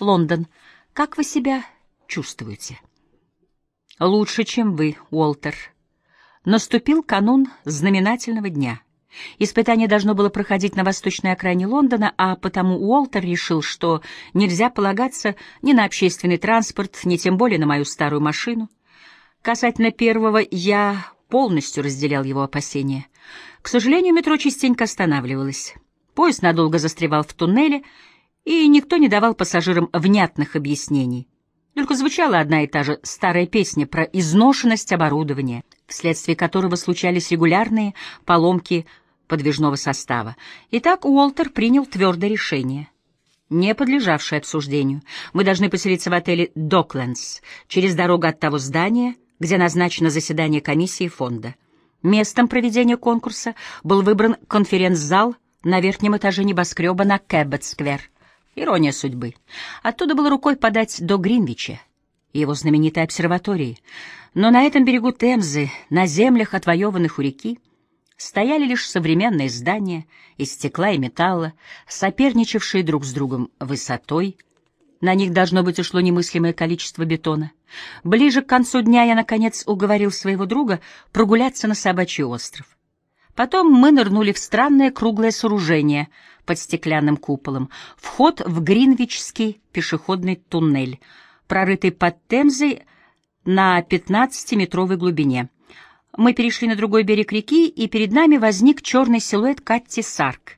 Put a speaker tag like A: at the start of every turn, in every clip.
A: Лондон. Как вы себя чувствуете? Лучше, чем вы, Уолтер. Наступил канун знаменательного дня. Испытание должно было проходить на восточной окраине Лондона, а потому Уолтер решил, что нельзя полагаться ни на общественный транспорт, ни тем более на мою старую машину. Касательно первого, я полностью разделял его опасения. К сожалению, метро частенько останавливалось. Поезд надолго застревал в туннеле, и никто не давал пассажирам внятных объяснений. Только звучала одна и та же старая песня про изношенность оборудования, вследствие которого случались регулярные поломки подвижного состава. Итак, Уолтер принял твердое решение, не подлежавшее обсуждению. Мы должны поселиться в отеле «Доклендс», через дорогу от того здания, где назначено заседание комиссии фонда. Местом проведения конкурса был выбран конференц-зал на верхнем этаже небоскреба на Кэббет-сквер. Ирония судьбы. Оттуда было рукой подать до Гринвича, его знаменитой обсерватории. Но на этом берегу Темзы, на землях, отвоеванных у реки, стояли лишь современные здания из стекла и металла, соперничавшие друг с другом высотой. На них должно быть ушло немыслимое количество бетона. Ближе к концу дня я, наконец, уговорил своего друга прогуляться на собачий остров. Потом мы нырнули в странное круглое сооружение под стеклянным куполом, вход в Гринвичский пешеходный туннель, прорытый под Темзой на 15-метровой глубине. Мы перешли на другой берег реки, и перед нами возник черный силуэт Катти Сарк.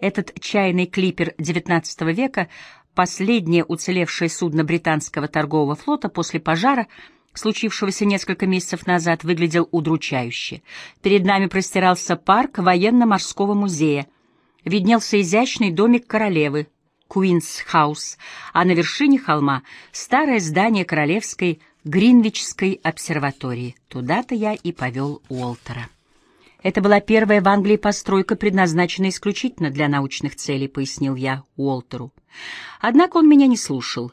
A: Этот чайный клипер XIX века, последнее уцелевшее судно британского торгового флота после пожара — случившегося несколько месяцев назад, выглядел удручающе. Перед нами простирался парк военно-морского музея. Виднелся изящный домик королевы, Куинс Хаус, а на вершине холма — старое здание королевской Гринвичской обсерватории. Туда-то я и повел Уолтера. Это была первая в Англии постройка, предназначенная исключительно для научных целей, пояснил я Уолтеру. Однако он меня не слушал,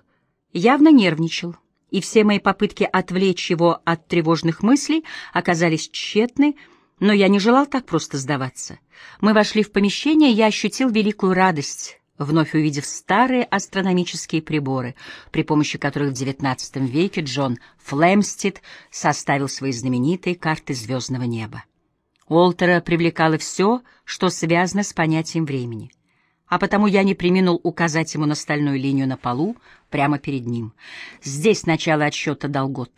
A: явно нервничал и все мои попытки отвлечь его от тревожных мыслей оказались тщетны, но я не желал так просто сдаваться. Мы вошли в помещение, я ощутил великую радость, вновь увидев старые астрономические приборы, при помощи которых в XIX веке Джон Флемстед составил свои знаменитые карты звездного неба. Уолтера привлекало все, что связано с понятием времени — а потому я не приминул указать ему на стальную линию на полу прямо перед ним. Здесь начало отсчета долгот.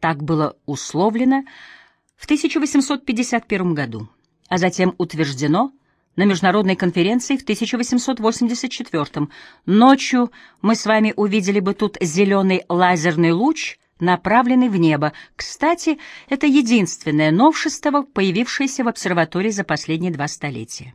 A: Так было условлено в 1851 году, а затем утверждено на международной конференции в 1884. Ночью мы с вами увидели бы тут зеленый лазерный луч, направленный в небо. Кстати, это единственное новшество, появившееся в обсерватории за последние два столетия.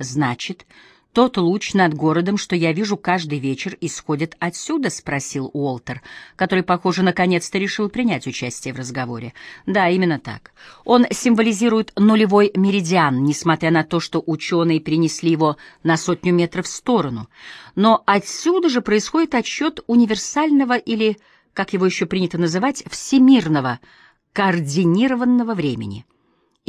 A: Значит, тот луч над городом, что я вижу каждый вечер, исходит отсюда, спросил Уолтер, который, похоже, наконец-то решил принять участие в разговоре. Да, именно так. Он символизирует нулевой меридиан, несмотря на то, что ученые перенесли его на сотню метров в сторону. Но отсюда же происходит отсчет универсального или, как его еще принято называть, всемирного, координированного времени.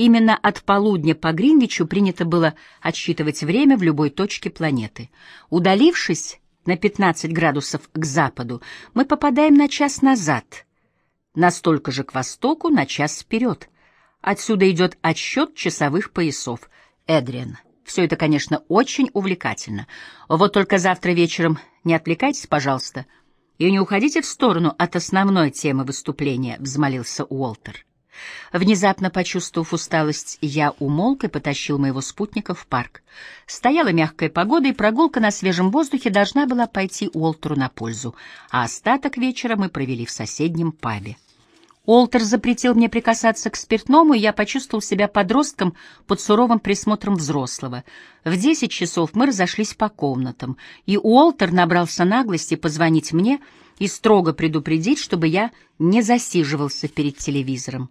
A: Именно от полудня по Гринвичу принято было отсчитывать время в любой точке планеты. Удалившись на 15 градусов к западу, мы попадаем на час назад, настолько же к востоку на час вперед. Отсюда идет отсчет часовых поясов. Эдриан. Все это, конечно, очень увлекательно. Вот только завтра вечером не отвлекайтесь, пожалуйста, и не уходите в сторону от основной темы выступления, — взмолился Уолтер. Внезапно почувствовав усталость, я умолк и потащил моего спутника в парк. Стояла мягкая погода, и прогулка на свежем воздухе должна была пойти Уолтеру на пользу, а остаток вечера мы провели в соседнем пабе. Уолтер запретил мне прикасаться к спиртному, и я почувствовал себя подростком под суровым присмотром взрослого. В десять часов мы разошлись по комнатам, и Уолтер набрался наглости позвонить мне и строго предупредить, чтобы я не засиживался перед телевизором.